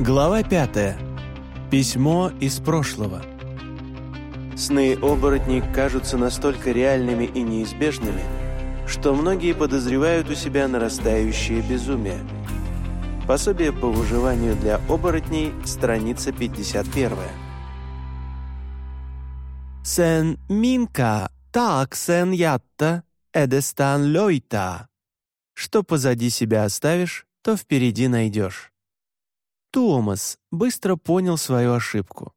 Глава пятая. Письмо из прошлого. Сны оборотней кажутся настолько реальными и неизбежными, что многие подозревают у себя нарастающее безумие. Пособие по выживанию для оборотней, страница 51. «Сен минка, так сен ятта, эдестан лойта». Что позади себя оставишь, то впереди найдешь. Томас быстро понял свою ошибку.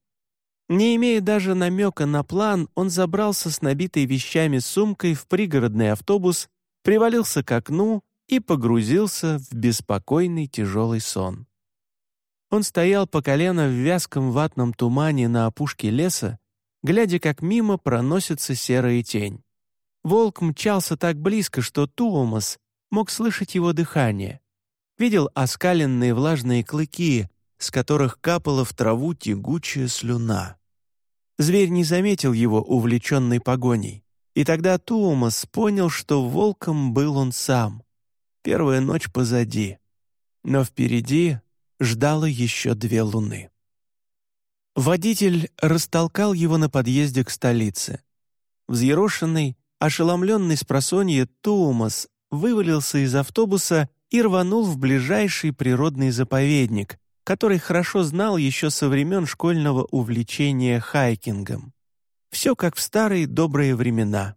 Не имея даже намека на план, он забрался с набитой вещами сумкой в пригородный автобус, привалился к окну и погрузился в беспокойный тяжелый сон. Он стоял по колено в вязком ватном тумане на опушке леса, глядя, как мимо проносится серая тень. Волк мчался так близко, что Туомас мог слышать его дыхание видел оскаленные влажные клыки, с которых капала в траву тягучая слюна. Зверь не заметил его увлеченной погоней, и тогда Туумас понял, что волком был он сам. Первая ночь позади, но впереди ждало еще две луны. Водитель растолкал его на подъезде к столице. Взъерошенный, ошеломленный с просонья Туумас вывалился из автобуса и рванул в ближайший природный заповедник, который хорошо знал еще со времен школьного увлечения хайкингом. Все как в старые добрые времена.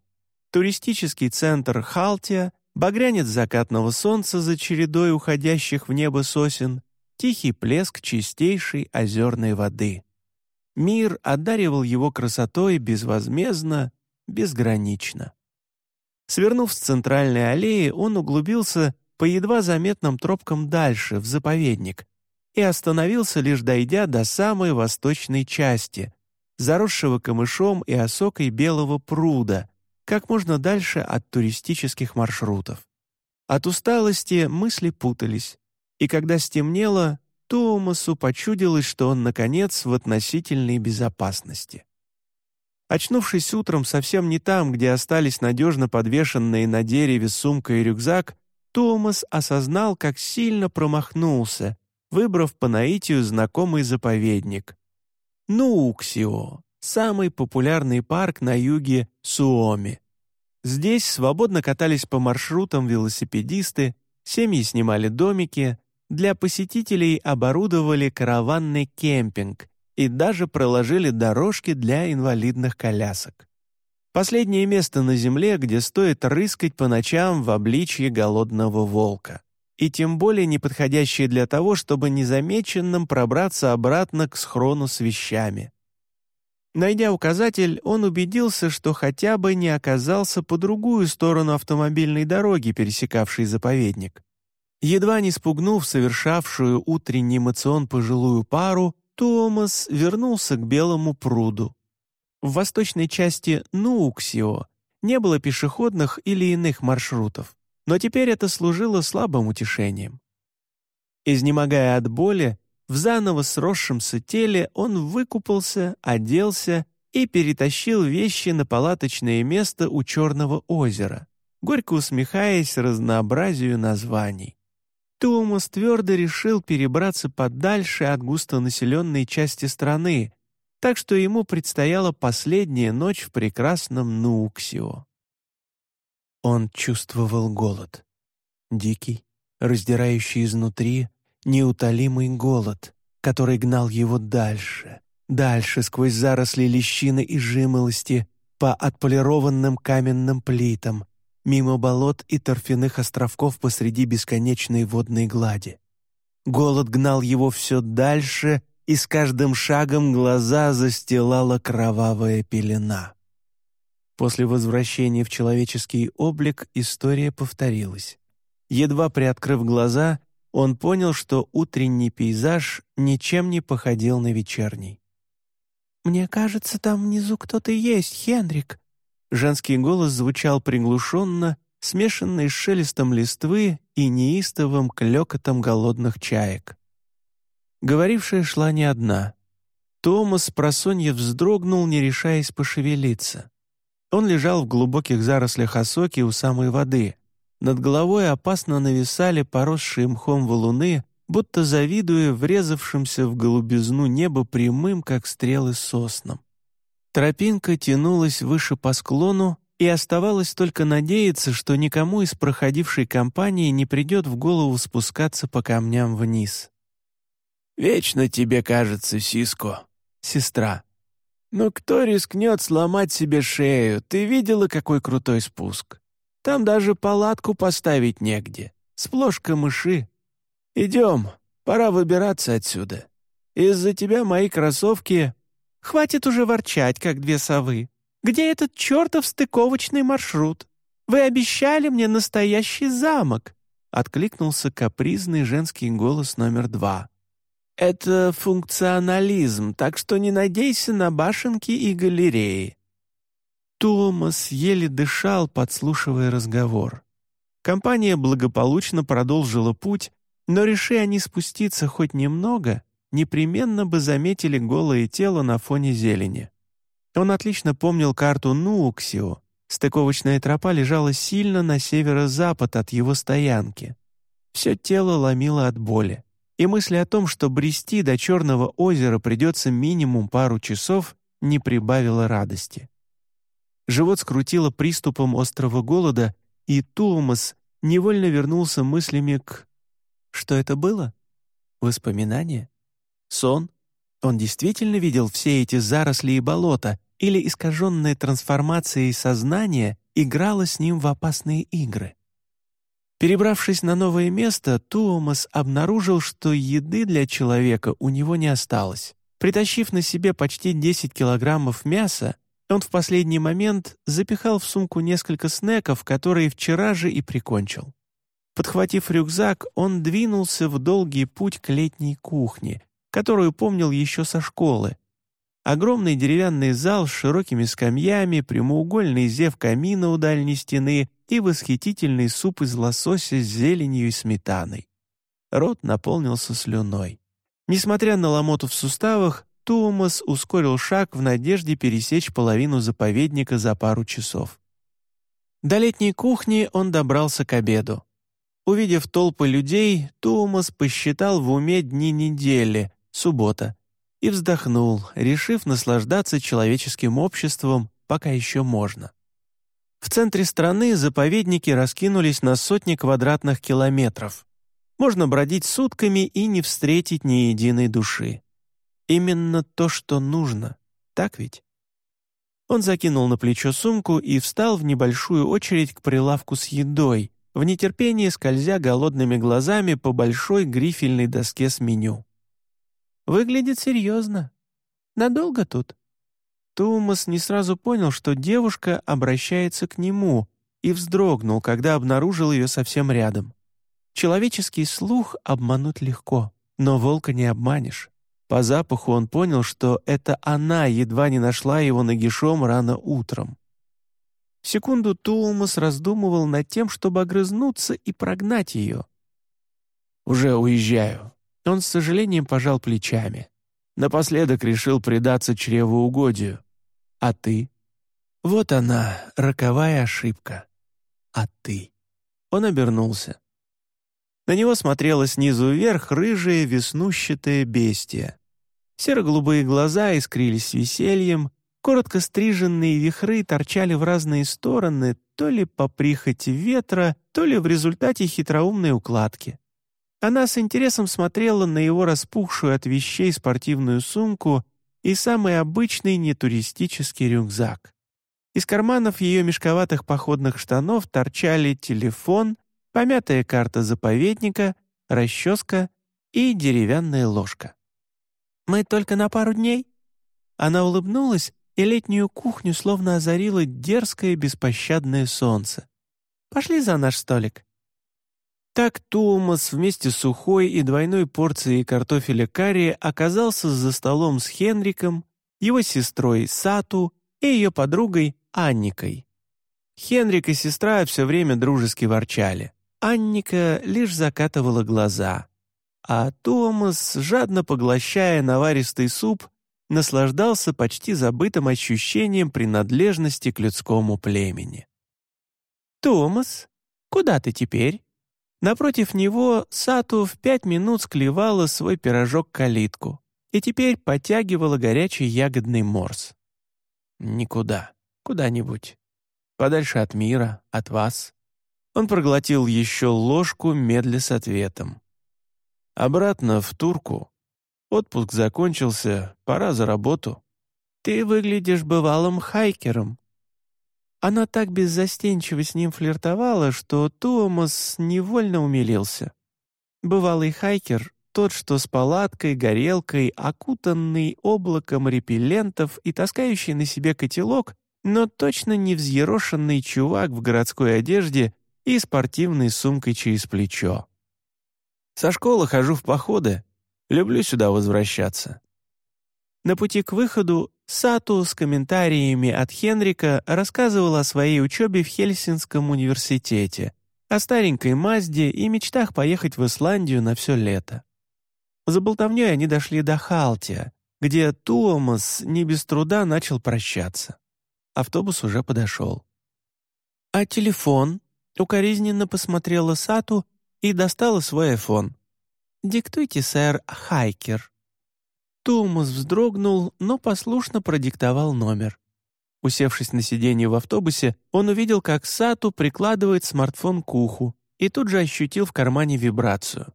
Туристический центр Халтия, багрянец закатного солнца за чередой уходящих в небо сосен, тихий плеск чистейшей озерной воды. Мир одаривал его красотой безвозмездно, безгранично. Свернув с центральной аллеи, он углубился по едва заметным тропкам дальше, в заповедник, и остановился, лишь дойдя до самой восточной части, заросшего камышом и осокой белого пруда, как можно дальше от туристических маршрутов. От усталости мысли путались, и когда стемнело, Томасу почудилось, что он, наконец, в относительной безопасности. Очнувшись утром совсем не там, где остались надежно подвешенные на дереве сумка и рюкзак, Томас осознал, как сильно промахнулся, выбрав по наитию знакомый заповедник. Нууксио — самый популярный парк на юге Суоми. Здесь свободно катались по маршрутам велосипедисты, семьи снимали домики, для посетителей оборудовали караванный кемпинг и даже проложили дорожки для инвалидных колясок. Последнее место на земле, где стоит рыскать по ночам в обличье голодного волка. И тем более неподходящее для того, чтобы незамеченным пробраться обратно к схрону с вещами. Найдя указатель, он убедился, что хотя бы не оказался по другую сторону автомобильной дороги, пересекавшей заповедник. Едва не спугнув совершавшую утренний мацион пожилую пару, Томас вернулся к белому пруду. В восточной части Нууксио не было пешеходных или иных маршрутов, но теперь это служило слабым утешением. Изнемогая от боли, в заново сросшемся теле он выкупался, оделся и перетащил вещи на палаточное место у Черного озера, горько усмехаясь разнообразию названий. Томас твердо решил перебраться подальше от густонаселенной части страны, так что ему предстояла последняя ночь в прекрасном Нууксио. Он чувствовал голод. Дикий, раздирающий изнутри, неутолимый голод, который гнал его дальше, дальше сквозь заросли лещины и жимолости, по отполированным каменным плитам, мимо болот и торфяных островков посреди бесконечной водной глади. Голод гнал его все дальше и с каждым шагом глаза застилала кровавая пелена. После возвращения в человеческий облик история повторилась. Едва приоткрыв глаза, он понял, что утренний пейзаж ничем не походил на вечерний. «Мне кажется, там внизу кто-то есть, Хенрик». Женский голос звучал приглушенно, смешанный с шелестом листвы и неистовым клёкотом голодных чаек. Говорившая шла не одна. Томас просонья вздрогнул, не решаясь пошевелиться. Он лежал в глубоких зарослях осоки у самой воды. Над головой опасно нависали поросшие мхом валуны, будто завидуя врезавшимся в голубизну небо прямым, как стрелы соснам. Тропинка тянулась выше по склону, и оставалось только надеяться, что никому из проходившей компании не придет в голову спускаться по камням вниз. «Вечно тебе кажется, Сиско, сестра. Но кто рискнет сломать себе шею? Ты видела, какой крутой спуск? Там даже палатку поставить негде. Сплошь камыши. Идем, пора выбираться отсюда. Из-за тебя мои кроссовки...» «Хватит уже ворчать, как две совы. Где этот чертов стыковочный маршрут? Вы обещали мне настоящий замок!» Откликнулся капризный женский голос номер два. «Это функционализм, так что не надейся на башенки и галереи». Томас еле дышал, подслушивая разговор. Компания благополучно продолжила путь, но реши они спуститься хоть немного, непременно бы заметили голое тело на фоне зелени. Он отлично помнил карту Нууксио. Стыковочная тропа лежала сильно на северо-запад от его стоянки. Все тело ломило от боли. И мысль о том, что брести до Черного озера придется минимум пару часов, не прибавила радости. Живот скрутило приступом острого голода, и Туумас невольно вернулся мыслями к... Что это было? Воспоминание? Сон? Он действительно видел все эти заросли и болота, или искаженная трансформацией сознания играла с ним в опасные игры. Перебравшись на новое место, Туомас обнаружил, что еды для человека у него не осталось. Притащив на себе почти 10 килограммов мяса, он в последний момент запихал в сумку несколько снеков, которые вчера же и прикончил. Подхватив рюкзак, он двинулся в долгий путь к летней кухне, которую помнил еще со школы, Огромный деревянный зал с широкими скамьями, прямоугольный зев камина у дальней стены и восхитительный суп из лосося с зеленью и сметаной. Рот наполнился слюной. Несмотря на ломоту в суставах, Туумас ускорил шаг в надежде пересечь половину заповедника за пару часов. До летней кухни он добрался к обеду. Увидев толпы людей, Туумас посчитал в уме дни недели, суббота, и вздохнул, решив наслаждаться человеческим обществом, пока еще можно. В центре страны заповедники раскинулись на сотни квадратных километров. Можно бродить сутками и не встретить ни единой души. Именно то, что нужно, так ведь? Он закинул на плечо сумку и встал в небольшую очередь к прилавку с едой, в нетерпении скользя голодными глазами по большой грифельной доске с меню. Выглядит серьезно. Надолго тут?» Тумас не сразу понял, что девушка обращается к нему, и вздрогнул, когда обнаружил ее совсем рядом. Человеческий слух обмануть легко, но волка не обманешь. По запаху он понял, что это она едва не нашла его нагишом рано утром. Секунду Тулмас раздумывал над тем, чтобы огрызнуться и прогнать ее. «Уже уезжаю», он с сожалением пожал плечами. Напоследок решил предаться чревоугодию. А ты? Вот она, роковая ошибка. А ты? Он обернулся. На него смотрело снизу вверх рыжее веснущатое бестие. Серо-голубые глаза искрились весельем, коротко стриженные вихры торчали в разные стороны, то ли по прихоти ветра, то ли в результате хитроумной укладки. Она с интересом смотрела на его распухшую от вещей спортивную сумку и самый обычный нетуристический рюкзак. Из карманов ее мешковатых походных штанов торчали телефон, помятая карта заповедника, расческа и деревянная ложка. «Мы только на пару дней?» Она улыбнулась, и летнюю кухню словно озарило дерзкое беспощадное солнце. «Пошли за наш столик». Так Туумас вместе с сухой и двойной порцией картофеля карри оказался за столом с Хенриком, его сестрой Сату и ее подругой Анникой. Хенрик и сестра все время дружески ворчали. Анника лишь закатывала глаза. А Томас, жадно поглощая наваристый суп, наслаждался почти забытым ощущением принадлежности к людскому племени. «Томас, куда ты теперь?» Напротив него Сату в пять минут склевала свой пирожок-калитку и теперь потягивала горячий ягодный морс. Никуда, куда-нибудь. Подальше от мира, от вас. Он проглотил еще ложку медля с ответом. Обратно в турку. Отпуск закончился, пора за работу. Ты выглядишь бывалым хайкером. Она так беззастенчиво с ним флиртовала, что Туомас невольно умилился. Бывалый хайкер — тот, что с палаткой, горелкой, окутанный облаком репеллентов и таскающий на себе котелок, но точно не взъерошенный чувак в городской одежде и спортивной сумкой через плечо. Со школы хожу в походы. Люблю сюда возвращаться». На пути к выходу Сату с комментариями от Хенрика рассказывал о своей учебе в Хельсинском университете, о старенькой Мазде и мечтах поехать в Исландию на все лето. За болтовнёй они дошли до Халтия, где Туомас не без труда начал прощаться. Автобус уже подошел. «А телефон?» — укоризненно посмотрела Сату и достала свой айфон. «Диктуйте, сэр, Хайкер». Томас вздрогнул, но послушно продиктовал номер. Усевшись на сиденье в автобусе, он увидел, как Сату прикладывает смартфон к уху и тут же ощутил в кармане вибрацию.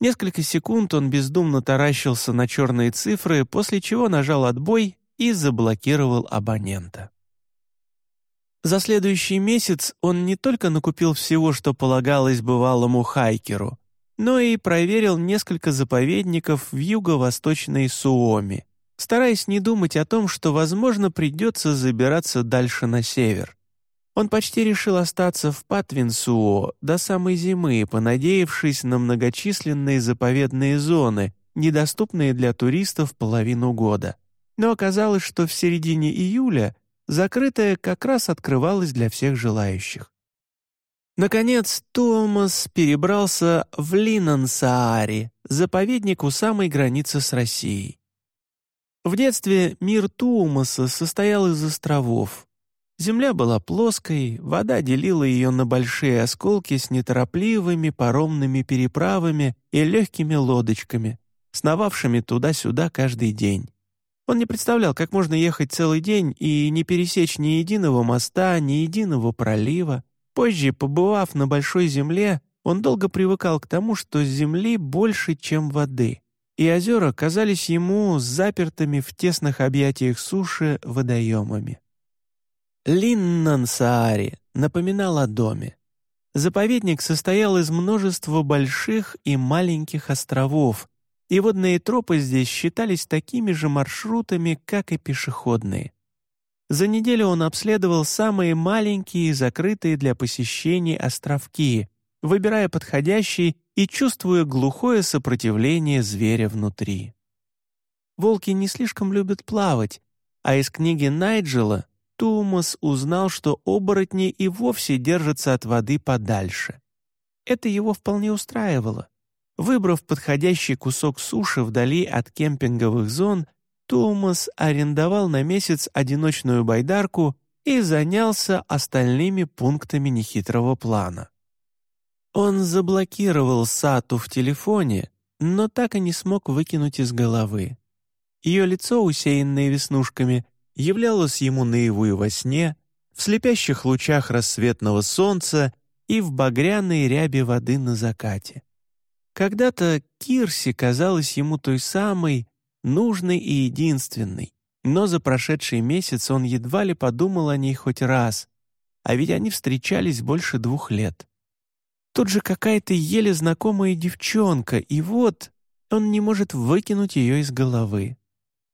Несколько секунд он бездумно таращился на черные цифры, после чего нажал отбой и заблокировал абонента. За следующий месяц он не только накупил всего, что полагалось бывалому хайкеру, но и проверил несколько заповедников в юго-восточной Суоми, стараясь не думать о том, что, возможно, придется забираться дальше на север. Он почти решил остаться в Патвинсуо до самой зимы, понадеявшись на многочисленные заповедные зоны, недоступные для туристов половину года. Но оказалось, что в середине июля — закрытая как раз открывалась для всех желающих. Наконец, Томас перебрался в Линансаари, заповедник у самой границы с Россией. В детстве мир Туумаса состоял из островов. Земля была плоской, вода делила ее на большие осколки с неторопливыми паромными переправами и легкими лодочками, сновавшими туда-сюда каждый день. Он не представлял, как можно ехать целый день и не пересечь ни единого моста, ни единого пролива. Позже, побывав на большой земле, он долго привыкал к тому, что земли больше, чем воды, и озера казались ему запертыми в тесных объятиях суши водоемами. Линнансаари напоминал о доме. Заповедник состоял из множества больших и маленьких островов, и водные тропы здесь считались такими же маршрутами, как и пешеходные. За неделю он обследовал самые маленькие и закрытые для посещений островки, выбирая подходящий и чувствуя глухое сопротивление зверя внутри. Волки не слишком любят плавать, а из книги Найджела Тумас узнал, что оборотни и вовсе держатся от воды подальше. Это его вполне устраивало. Выбрав подходящий кусок суши вдали от кемпинговых зон, Томас арендовал на месяц одиночную байдарку и занялся остальными пунктами нехитрого плана. Он заблокировал Сату в телефоне, но так и не смог выкинуть из головы. Ее лицо, усеянное веснушками, являлось ему наяву во сне, в слепящих лучах рассветного солнца и в багряной рябе воды на закате. Когда-то Кирси казалась ему той самой, нужной и единственной, но за прошедший месяц он едва ли подумал о ней хоть раз, а ведь они встречались больше двух лет. Тут же какая-то еле знакомая девчонка, и вот он не может выкинуть ее из головы.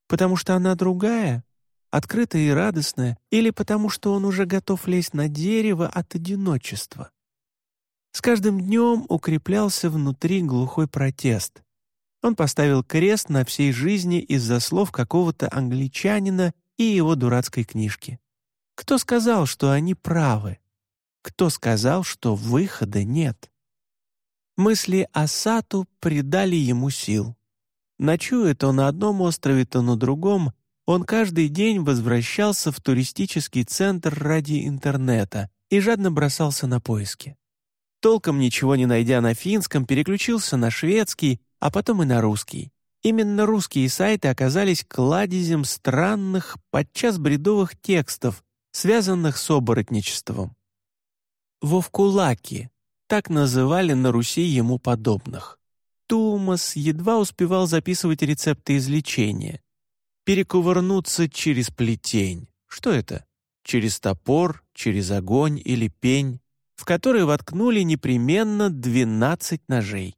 Потому что она другая, открытая и радостная, или потому что он уже готов лезть на дерево от одиночества. С каждым днем укреплялся внутри глухой протест. Он поставил крест на всей жизни из-за слов какого-то англичанина и его дурацкой книжки. Кто сказал, что они правы? Кто сказал, что выхода нет? Мысли о Сату придали ему сил. Ночуя то на одном острове, то на другом, он каждый день возвращался в туристический центр ради интернета и жадно бросался на поиски. толком ничего не найдя на финском, переключился на шведский, а потом и на русский. Именно русские сайты оказались кладезем странных, подчас бредовых текстов, связанных с оборотничеством. Вовкулаки — так называли на Руси ему подобных. Тумас едва успевал записывать рецепты излечения. Перекувырнуться через плетень. Что это? Через топор, через огонь или пень, в который воткнули непременно 12 ножей.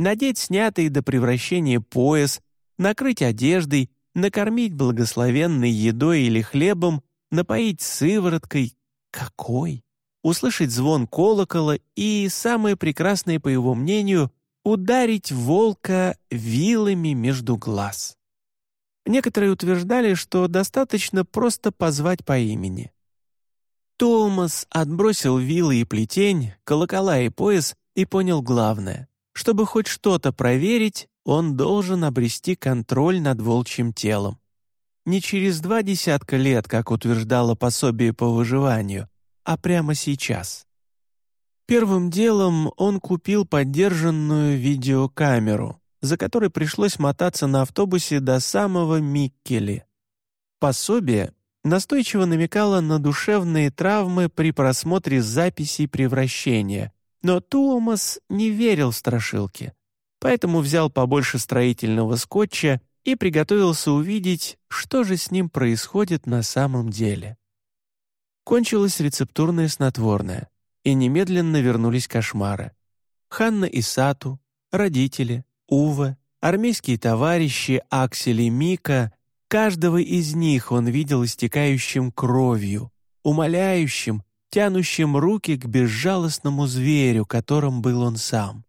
Надеть снятый до превращения пояс, накрыть одеждой, накормить благословенной едой или хлебом, напоить сывороткой. Какой? Услышать звон колокола и, самое прекрасное, по его мнению, ударить волка вилами между глаз. Некоторые утверждали, что достаточно просто позвать по имени. Томас отбросил вилы и плетень, колокола и пояс и понял главное. Чтобы хоть что-то проверить, он должен обрести контроль над волчьим телом. Не через два десятка лет, как утверждало пособие по выживанию, а прямо сейчас. Первым делом он купил поддержанную видеокамеру, за которой пришлось мотаться на автобусе до самого Миккели. Пособие настойчиво намекало на душевные травмы при просмотре записей превращения, но Туомас не верил в страшилки, поэтому взял побольше строительного скотча и приготовился увидеть, что же с ним происходит на самом деле. Кончилось рецептурное снотворное, и немедленно вернулись кошмары. Ханна и Сату, родители, Ува, армейские товарищи Аксель и Мика, каждого из них он видел истекающим кровью, умоляющим, тянущим руки к безжалостному зверю, которым был он сам.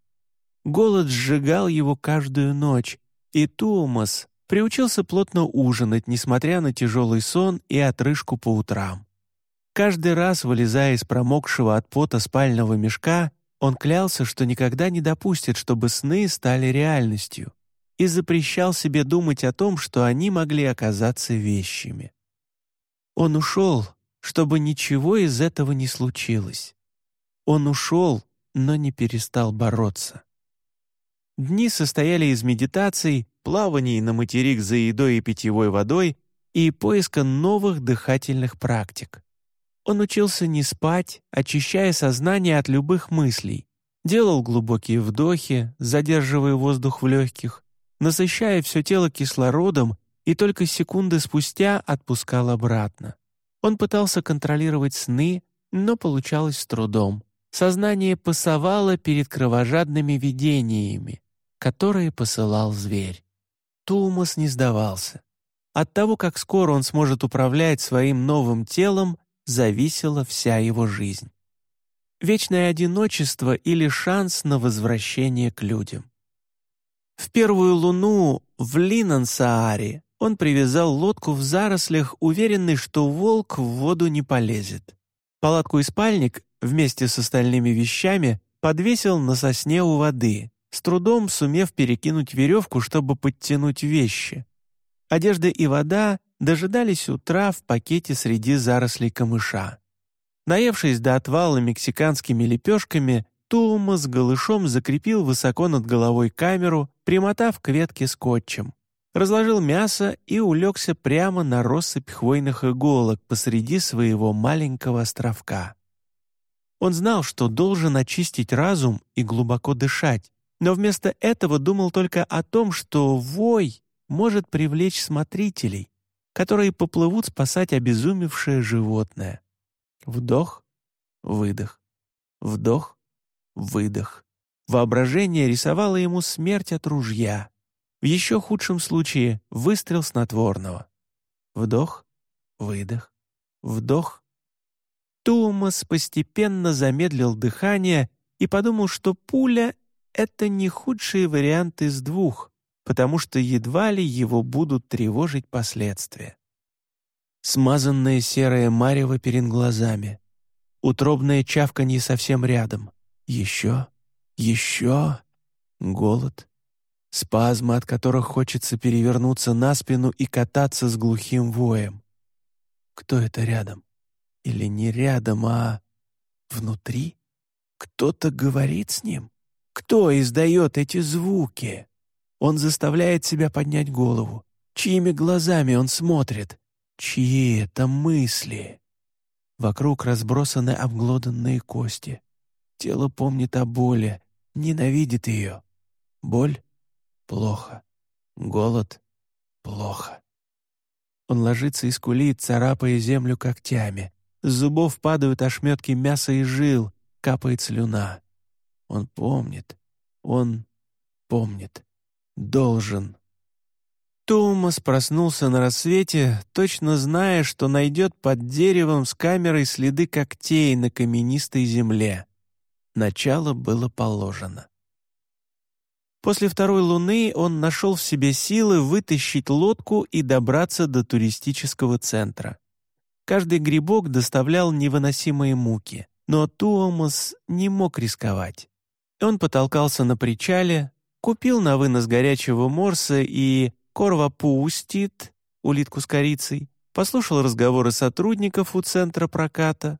Голод сжигал его каждую ночь, и Туумас приучился плотно ужинать, несмотря на тяжелый сон и отрыжку по утрам. Каждый раз, вылезая из промокшего от пота спального мешка, он клялся, что никогда не допустит, чтобы сны стали реальностью, и запрещал себе думать о том, что они могли оказаться вещами. Он ушел, чтобы ничего из этого не случилось. Он ушел, но не перестал бороться. Дни состояли из медитаций, плаваний на материк за едой и питьевой водой и поиска новых дыхательных практик. Он учился не спать, очищая сознание от любых мыслей, делал глубокие вдохи, задерживая воздух в легких, насыщая все тело кислородом и только секунды спустя отпускал обратно. Он пытался контролировать сны, но получалось с трудом. Сознание пасовало перед кровожадными видениями, которые посылал зверь. Тулмас не сдавался. От того, как скоро он сможет управлять своим новым телом, зависела вся его жизнь. Вечное одиночество или шанс на возвращение к людям. В первую луну в Линансааре он привязал лодку в зарослях, уверенный, что волк в воду не полезет. Палатку и спальник вместе с остальными вещами подвесил на сосне у воды, с трудом сумев перекинуть веревку, чтобы подтянуть вещи. Одежда и вода дожидались утра в пакете среди зарослей камыша. Наевшись до отвала мексиканскими лепешками, Тума с голышом закрепил высоко над головой камеру, примотав к ветке скотчем. Разложил мясо и улегся прямо на россыпь хвойных иголок посреди своего маленького островка. Он знал, что должен очистить разум и глубоко дышать, но вместо этого думал только о том, что вой может привлечь смотрителей, которые поплывут спасать обезумевшее животное. Вдох, выдох, вдох, выдох. Воображение рисовало ему смерть от ружья. В еще худшем случае — выстрел снотворного. Вдох, выдох, вдох. Томас постепенно замедлил дыхание и подумал, что пуля — это не худший вариант из двух потому что едва ли его будут тревожить последствия. Смазанное серое марево перед глазами. Утробное чавканье совсем рядом. Еще, еще. Голод. Спазмы, от которых хочется перевернуться на спину и кататься с глухим воем. Кто это рядом? Или не рядом, а внутри? Кто-то говорит с ним? Кто издает эти звуки? Он заставляет себя поднять голову. Чьими глазами он смотрит? Чьи это мысли? Вокруг разбросаны обглоданные кости. Тело помнит о боли, ненавидит ее. Боль — плохо. Голод — плохо. Он ложится и скулит, царапая землю когтями. С зубов падают ошметки мяса и жил, капает слюна. Он помнит. Он помнит. Должен. Томас проснулся на рассвете, точно зная, что найдет под деревом с камерой следы когтей на каменистой земле. Начало было положено. После второй луны он нашел в себе силы вытащить лодку и добраться до туристического центра. Каждый грибок доставлял невыносимые муки, но Туомас не мог рисковать. Он потолкался на причале, купил на вынос горячего морса и корвапустит, улитку с корицей, послушал разговоры сотрудников у центра проката.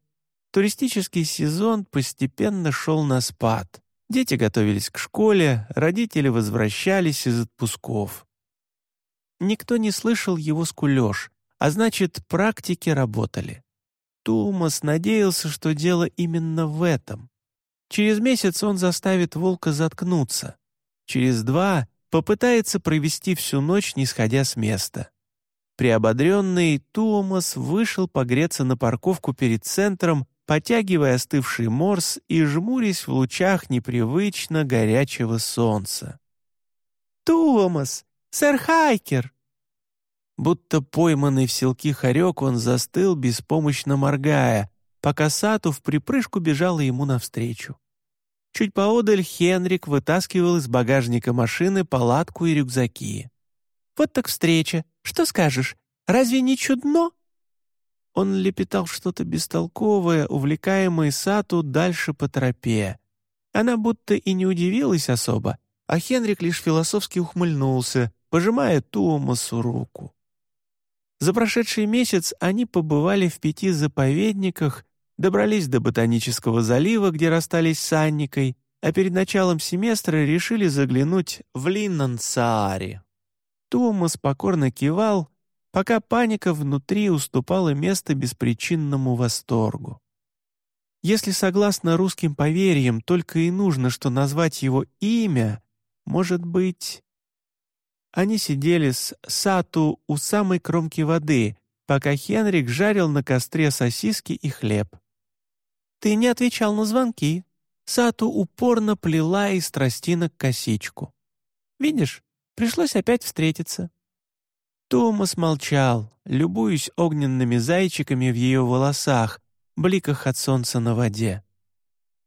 Туристический сезон постепенно шел на спад. Дети готовились к школе, родители возвращались из отпусков. Никто не слышал его скулёж, а значит, практики работали. Тумас надеялся, что дело именно в этом. Через месяц он заставит волка заткнуться. Через два попытается провести всю ночь, не сходя с места. Приободренный Томас вышел погреться на парковку перед центром потягивая остывший морс и жмурясь в лучах непривычно горячего солнца. «Томас! Сэр Хайкер!» Будто пойманный в селки хорек, он застыл, беспомощно моргая, пока Сату в припрыжку бежала ему навстречу. Чуть поодаль Хенрик вытаскивал из багажника машины палатку и рюкзаки. «Вот так встреча! Что скажешь? Разве не чудно?» Он лепетал что-то бестолковое, увлекаемое Сату дальше по тропе. Она будто и не удивилась особо, а Хенрик лишь философски ухмыльнулся, пожимая Туомасу руку. За прошедший месяц они побывали в пяти заповедниках, добрались до Ботанического залива, где расстались с Анникой, а перед началом семестра решили заглянуть в Линнансааре. Туомас покорно кивал, пока паника внутри уступала место беспричинному восторгу. Если, согласно русским поверьям, только и нужно, что назвать его имя, может быть... Они сидели с Сату у самой кромки воды, пока Хенрик жарил на костре сосиски и хлеб. «Ты не отвечал на звонки». Сату упорно плела из тростинок косичку. «Видишь, пришлось опять встретиться. Томас молчал, любуясь огненными зайчиками в ее волосах, бликах от солнца на воде.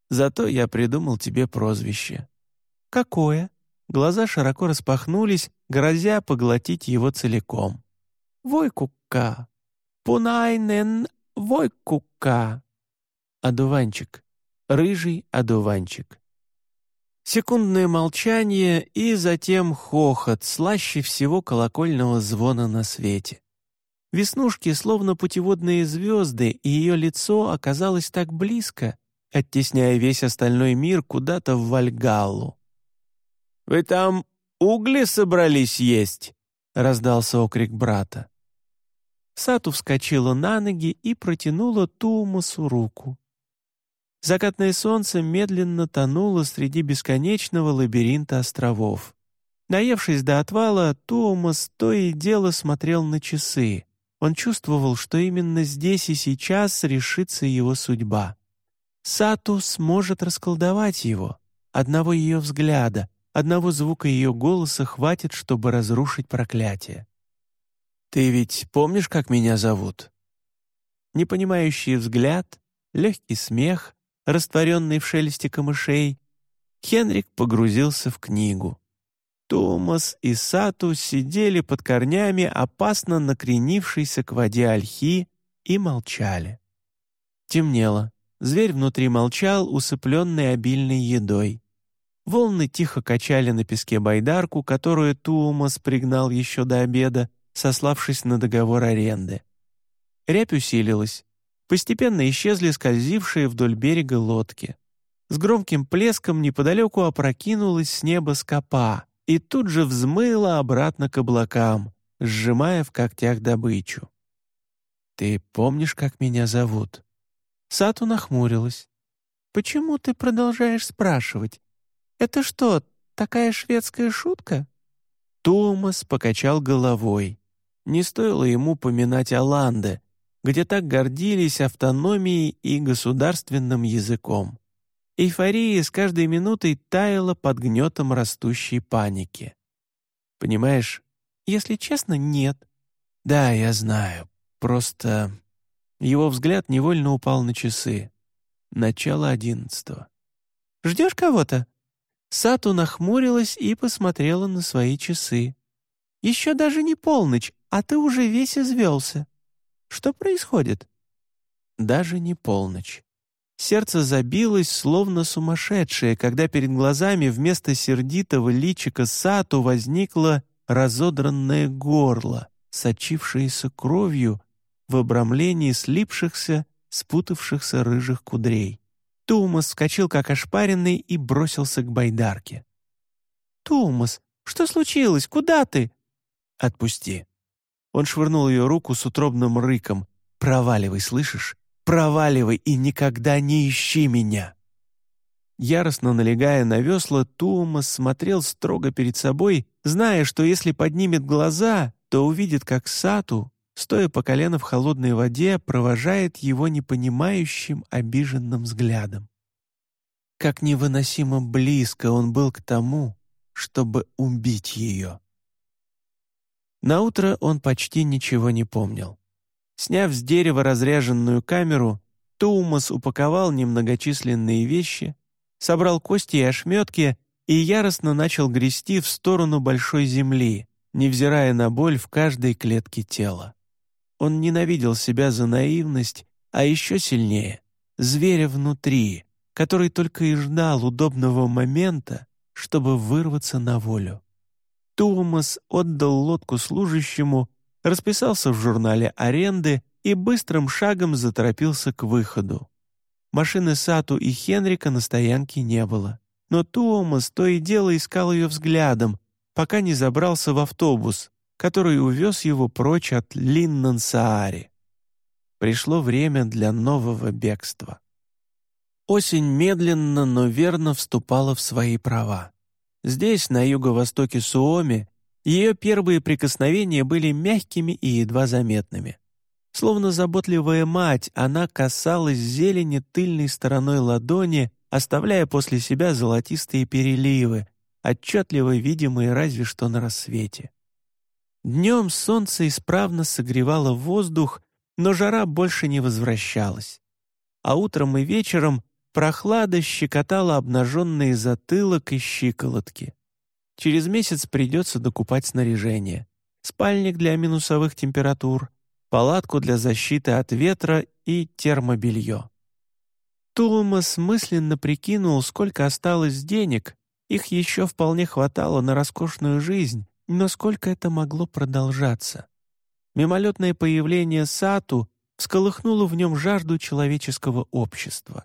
«Зато я придумал тебе прозвище». «Какое?» Глаза широко распахнулись, грозя поглотить его целиком. «Войкука! Пунайнен Войкука!» Одуванчик. Рыжий одуванчик. Секундное молчание и затем хохот, слаще всего колокольного звона на свете. Веснушки, словно путеводные звезды, и ее лицо оказалось так близко, оттесняя весь остальной мир куда-то в Вальгаллу. «Вы там угли собрались есть?» — раздался окрик брата. Сату вскочила на ноги и протянула Тумасу руку. Закатное солнце медленно тонуло среди бесконечного лабиринта островов. Наевшись до отвала, Томас то и дело смотрел на часы. Он чувствовал, что именно здесь и сейчас решится его судьба. Сату сможет расколдовать его. Одного ее взгляда, одного звука ее голоса хватит, чтобы разрушить проклятие. «Ты ведь помнишь, как меня зовут?» Непонимающий взгляд, легкий смех, растворенный в шелесте камышей, Хенрик погрузился в книгу. Томас и Сату сидели под корнями, опасно накренившейся к воде ольхи, и молчали. Темнело. Зверь внутри молчал, усыпленный обильной едой. Волны тихо качали на песке байдарку, которую Туумас пригнал еще до обеда, сославшись на договор аренды. Рябь усилилась. Постепенно исчезли скользившие вдоль берега лодки. С громким плеском неподалеку опрокинулась с неба скопа и тут же взмыла обратно к облакам, сжимая в когтях добычу. «Ты помнишь, как меня зовут?» Сату нахмурилась. «Почему ты продолжаешь спрашивать? Это что, такая шведская шутка?» Томас покачал головой. Не стоило ему поминать Оланде, где так гордились автономией и государственным языком. Эйфория с каждой минутой таяла под гнетом растущей паники. Понимаешь, если честно, нет. Да, я знаю. Просто... Его взгляд невольно упал на часы. Начало одиннадцатого. «Ждешь кого-то?» Сату нахмурилась и посмотрела на свои часы. «Еще даже не полночь, а ты уже весь извелся. Что происходит?» Даже не полночь. Сердце забилось, словно сумасшедшее, когда перед глазами вместо сердитого личика Сату возникло разодранное горло, сочившееся кровью в обрамлении слипшихся, спутавшихся рыжих кудрей. Тумас вскочил как ошпаренный и бросился к байдарке. «Тумас, что случилось? Куда ты?» «Отпусти». Он швырнул ее руку с утробным рыком. «Проваливай, слышишь? Проваливай и никогда не ищи меня!» Яростно налегая на весла, Тумас смотрел строго перед собой, зная, что если поднимет глаза, то увидит, как Сату, стоя по колено в холодной воде, провожает его непонимающим, обиженным взглядом. Как невыносимо близко он был к тому, чтобы убить ее. Наутро он почти ничего не помнил. Сняв с дерева разряженную камеру, Туумас упаковал немногочисленные вещи, собрал кости и ошметки и яростно начал грести в сторону большой земли, невзирая на боль в каждой клетке тела. Он ненавидел себя за наивность, а еще сильнее — зверя внутри, который только и ждал удобного момента, чтобы вырваться на волю. Туумас отдал лодку служащему расписался в журнале аренды и быстрым шагом заторопился к выходу. Машины Сату и Хенрика на стоянке не было. Но Туомас то и дело искал ее взглядом, пока не забрался в автобус, который увез его прочь от Линнан-Саари. Пришло время для нового бегства. Осень медленно, но верно вступала в свои права. Здесь, на юго-востоке Суоми, ее первые прикосновения были мягкими и едва заметными. Словно заботливая мать, она касалась зелени тыльной стороной ладони, оставляя после себя золотистые переливы, отчетливо видимые разве что на рассвете. Днем солнце исправно согревало воздух, но жара больше не возвращалась. А утром и вечером прохлада щекотала обнаженные затылок и щиколотки. Через месяц придется докупать снаряжение. Спальник для минусовых температур, палатку для защиты от ветра и термобелье. Тулумас мысленно прикинул, сколько осталось денег. Их еще вполне хватало на роскошную жизнь, но сколько это могло продолжаться? Мимолетное появление Сату всколыхнуло в нем жажду человеческого общества.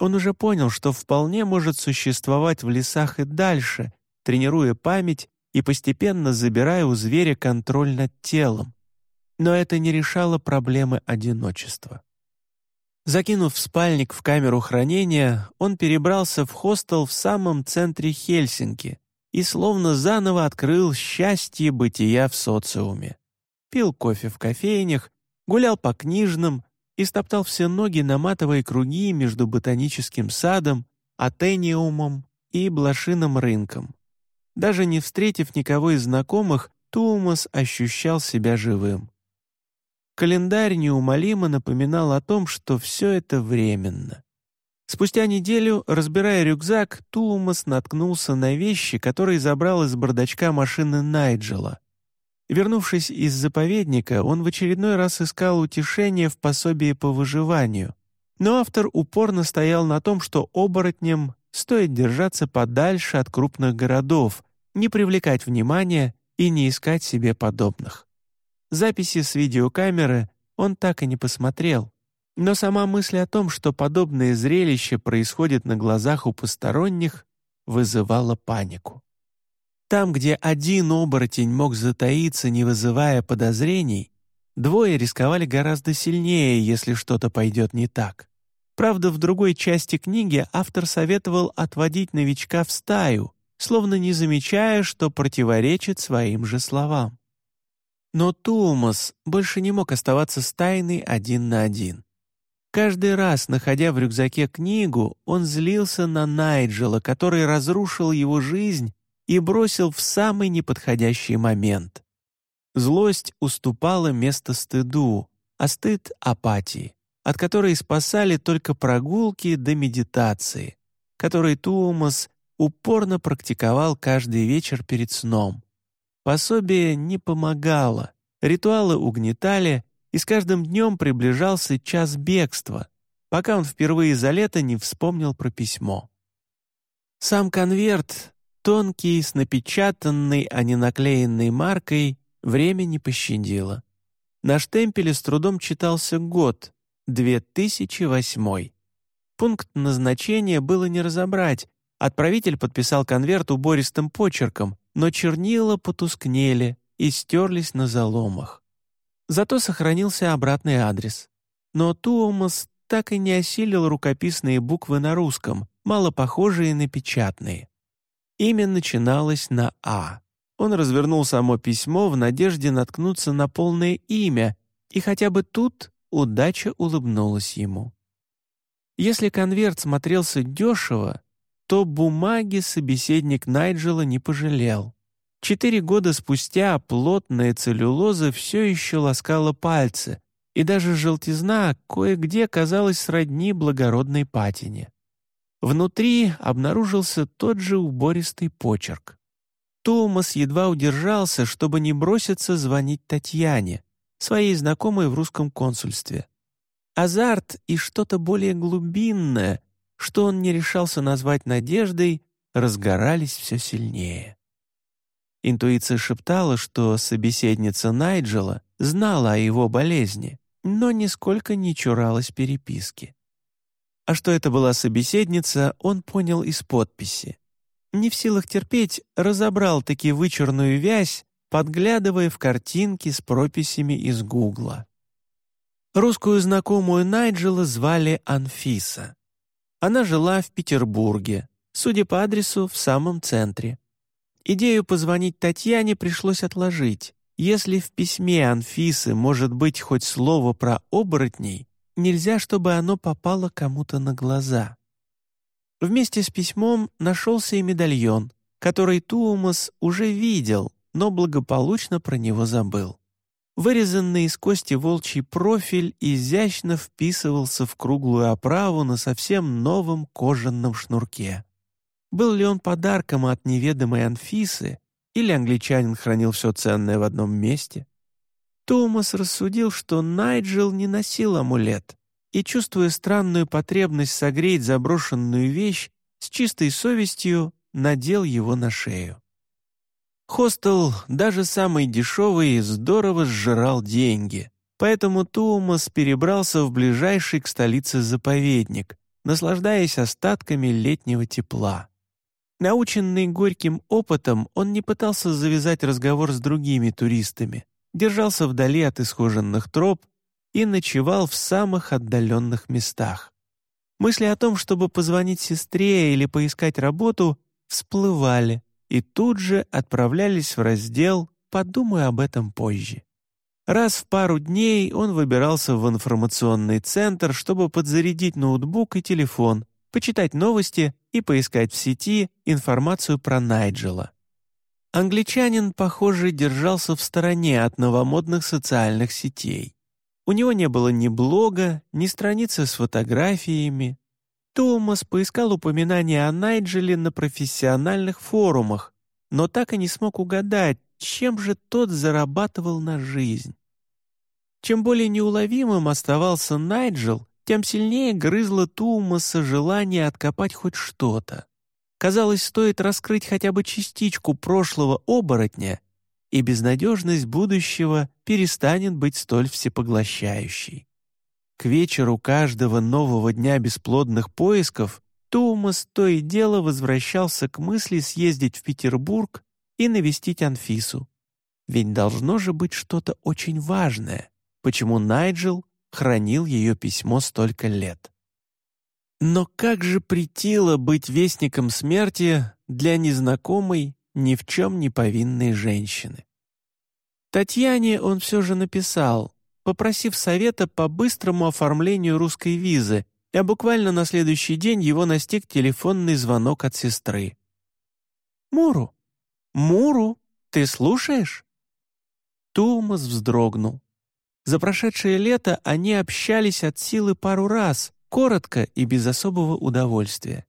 Он уже понял, что вполне может существовать в лесах и дальше, тренируя память и постепенно забирая у зверя контроль над телом. Но это не решало проблемы одиночества. Закинув спальник в камеру хранения, он перебрался в хостел в самом центре Хельсинки и словно заново открыл счастье бытия в социуме. Пил кофе в кофейнях, гулял по книжным и стоптал все ноги, наматывая круги между ботаническим садом, атениумом и блошиным рынком. Даже не встретив никого из знакомых, Туумас ощущал себя живым. Календарь неумолимо напоминал о том, что все это временно. Спустя неделю, разбирая рюкзак, Туумас наткнулся на вещи, которые забрал из бардачка машины Найджела. Вернувшись из заповедника, он в очередной раз искал утешение в пособии по выживанию. Но автор упорно стоял на том, что оборотням стоит держаться подальше от крупных городов, не привлекать внимания и не искать себе подобных. Записи с видеокамеры он так и не посмотрел, Но сама мысль о том, что подобное зрелище происходит на глазах у посторонних, вызывала панику. Там, где один оборотень мог затаиться, не вызывая подозрений, двое рисковали гораздо сильнее, если что-то пойдет не так. Правда, в другой части книги автор советовал отводить новичка в стаю, словно не замечая, что противоречит своим же словам. Но Туумас больше не мог оставаться с один на один. Каждый раз, находя в рюкзаке книгу, он злился на Найджела, который разрушил его жизнь и бросил в самый неподходящий момент. Злость уступала место стыду, а стыд — апатии, от которой спасали только прогулки до медитации, которые Туумас упорно практиковал каждый вечер перед сном. Пособие не помогало, ритуалы угнетали, и с каждым днем приближался час бегства, пока он впервые за лето не вспомнил про письмо. Сам конверт, тонкий, с напечатанной, а не наклеенной маркой, время не пощадило. На штемпеле с трудом читался год, 2008. Пункт назначения было не разобрать. Отправитель подписал конверт убористым почерком, но чернила потускнели и стерлись на заломах. Зато сохранился обратный адрес. Но Туомас так и не осилил рукописные буквы на русском, мало похожие на печатные. Имя начиналось на «А». Он развернул само письмо в надежде наткнуться на полное имя, и хотя бы тут удача улыбнулась ему. Если конверт смотрелся дешево, то бумаги собеседник Найджела не пожалел. Четыре года спустя плотная целлюлоза все еще ласкала пальцы, и даже желтизна кое-где казалась сродни благородной патине. Внутри обнаружился тот же убористый почерк. Томас едва удержался, чтобы не броситься звонить Татьяне, своей знакомой в русском консульстве. Азарт и что-то более глубинное, что он не решался назвать надеждой, разгорались все сильнее. Интуиция шептала, что собеседница Найджела знала о его болезни, но нисколько не чуралась переписки. А что это была собеседница, он понял из подписи. Не в силах терпеть, разобрал таки вычурную вязь, подглядывая в картинки с прописями из Гугла. Русскую знакомую Найджела звали Анфиса. Она жила в Петербурге, судя по адресу, в самом центре. Идею позвонить Татьяне пришлось отложить. Если в письме Анфисы может быть хоть слово про оборотней, нельзя, чтобы оно попало кому-то на глаза. Вместе с письмом нашелся и медальон, который Туумас уже видел, но благополучно про него забыл. Вырезанный из кости волчий профиль изящно вписывался в круглую оправу на совсем новом кожаном шнурке. Был ли он подарком от неведомой Анфисы, или англичанин хранил все ценное в одном месте? Томас рассудил, что Найджел не носил амулет, и, чувствуя странную потребность согреть заброшенную вещь, с чистой совестью надел его на шею. Хостел, даже самый дешевый, здорово сжирал деньги, поэтому Туумас перебрался в ближайший к столице заповедник, наслаждаясь остатками летнего тепла. Наученный горьким опытом, он не пытался завязать разговор с другими туристами, держался вдали от исхоженных троп и ночевал в самых отдаленных местах. Мысли о том, чтобы позвонить сестре или поискать работу, всплывали, и тут же отправлялись в раздел «Подумаю об этом позже». Раз в пару дней он выбирался в информационный центр, чтобы подзарядить ноутбук и телефон, почитать новости и поискать в сети информацию про Найджела. Англичанин, похоже, держался в стороне от новомодных социальных сетей. У него не было ни блога, ни страницы с фотографиями, Томас поискал упоминания о Найджеле на профессиональных форумах, но так и не смог угадать, чем же тот зарабатывал на жизнь. Чем более неуловимым оставался Найджел, тем сильнее грызло Тумаса желание откопать хоть что-то. Казалось, стоит раскрыть хотя бы частичку прошлого оборотня, и безнадежность будущего перестанет быть столь всепоглощающей. К вечеру каждого нового дня бесплодных поисков Томас то и дело возвращался к мысли съездить в Петербург и навестить Анфису. Ведь должно же быть что-то очень важное, почему Найджел хранил ее письмо столько лет. Но как же притило быть вестником смерти для незнакомой, ни в чем не повинной женщины. Татьяне он все же написал, попросив совета по быстрому оформлению русской визы, а буквально на следующий день его настиг телефонный звонок от сестры. «Муру! Муру! Ты слушаешь?» Томас вздрогнул. За прошедшее лето они общались от силы пару раз, коротко и без особого удовольствия.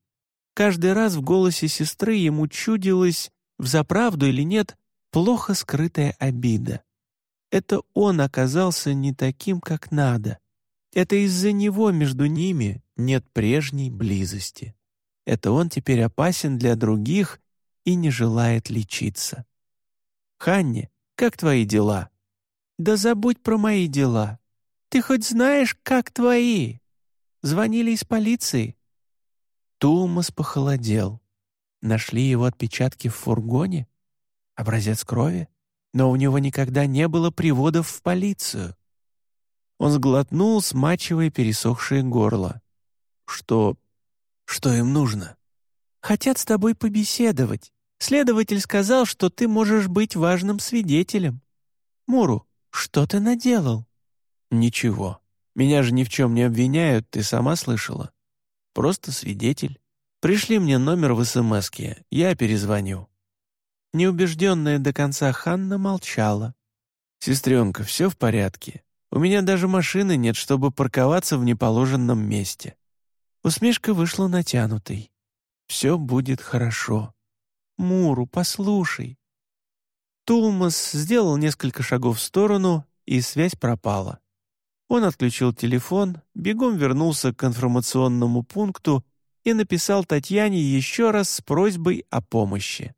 Каждый раз в голосе сестры ему чудилось, взаправду или нет, плохо скрытая обида. Это он оказался не таким, как надо. Это из-за него между ними нет прежней близости. Это он теперь опасен для других и не желает лечиться. «Ханни, как твои дела?» «Да забудь про мои дела. Ты хоть знаешь, как твои?» Звонили из полиции. Тулмас похолодел. Нашли его отпечатки в фургоне? Образец крови? Но у него никогда не было приводов в полицию. Он сглотнул, смачивая пересохшее горло. «Что... что им нужно?» «Хотят с тобой побеседовать. Следователь сказал, что ты можешь быть важным свидетелем. Муру, что ты наделал?» «Ничего. Меня же ни в чем не обвиняют, ты сама слышала. Просто свидетель. Пришли мне номер в СМСке, я перезвоню». Неубежденная до конца Ханна молчала. «Сестренка, все в порядке. У меня даже машины нет, чтобы парковаться в неположенном месте». Усмешка вышла натянутой. «Все будет хорошо. Муру, послушай». Тулмас сделал несколько шагов в сторону, и связь пропала. Он отключил телефон, бегом вернулся к информационному пункту и написал Татьяне еще раз с просьбой о помощи.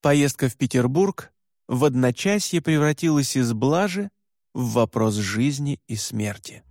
Поездка в Петербург в одночасье превратилась из блажи в вопрос жизни и смерти.